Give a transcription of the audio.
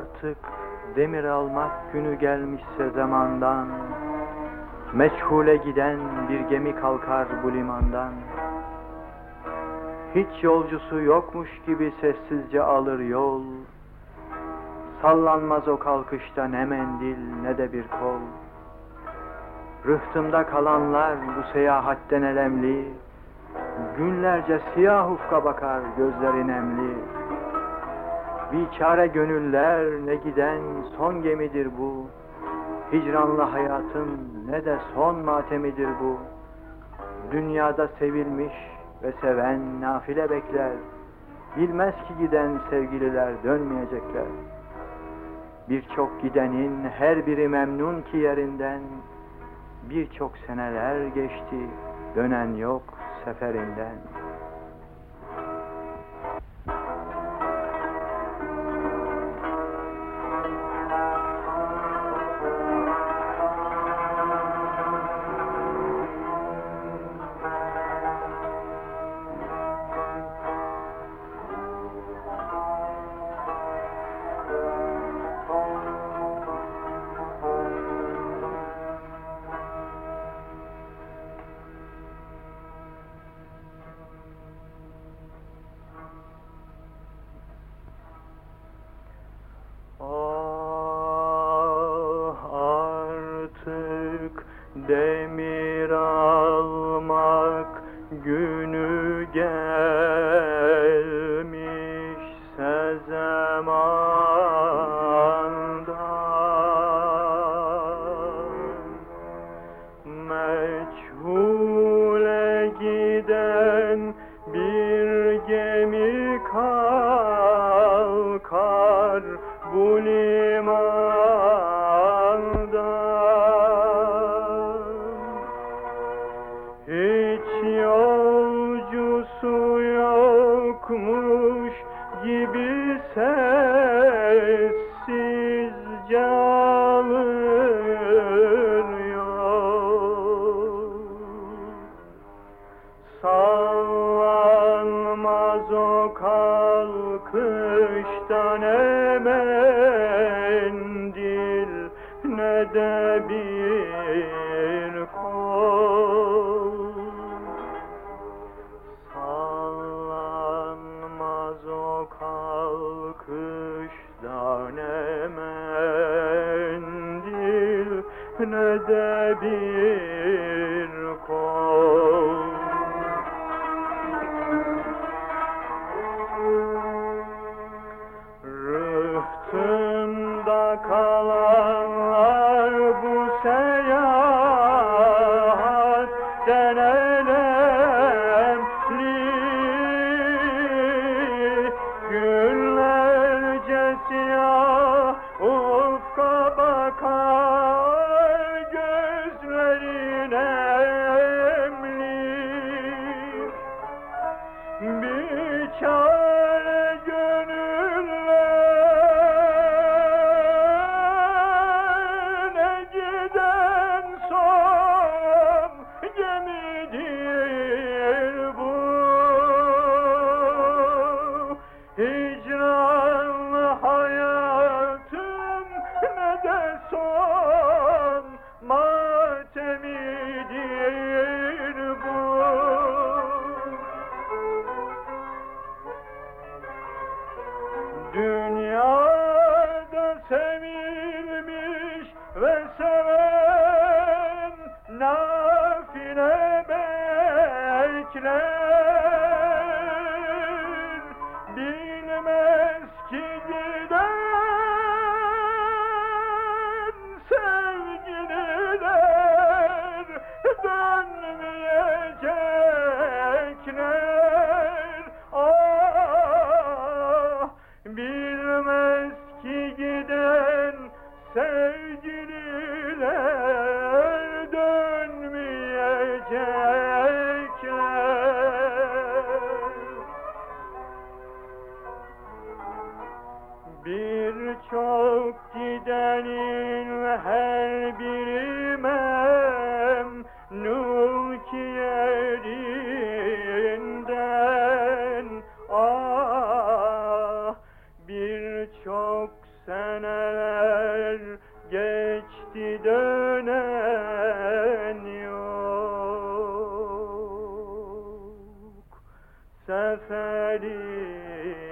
artık demir almak günü gelmişse zamandan. Meçhule giden bir gemi kalkar bu limandan. Hiç yolcusu yokmuş gibi sessizce alır yol. Sallanmaz o kalkışta ne mendil ne de bir kol. Rıhtımda kalanlar bu seyahatten elemli. Günlerce siyah ufka bakar gözleri nemli Biçare gönüller ne giden son gemidir bu. Hicranlı hayatın ne de son matemidir bu. Dünyada sevilmiş ve seven nafile bekler. Bilmez ki giden sevgililer dönmeyecekler. Birçok gidenin her biri memnun ki yerinden. Birçok seneler geçti dönen yok seferinden demir almak günü gelmişse zamandan meçhule giden bir gemi kalkar bu yokmuş gibi sessizce alıyor Sallanmaz o kalkıştan ne mendil ne de bir ne de bir kol Dünyada sevilmiş ve seven nafile bekler sevgililer dönmeyecekler. Birçok gidenin her biri memnun ki yerinden. Ah birçok Seneler geçti dönen yok. Seferim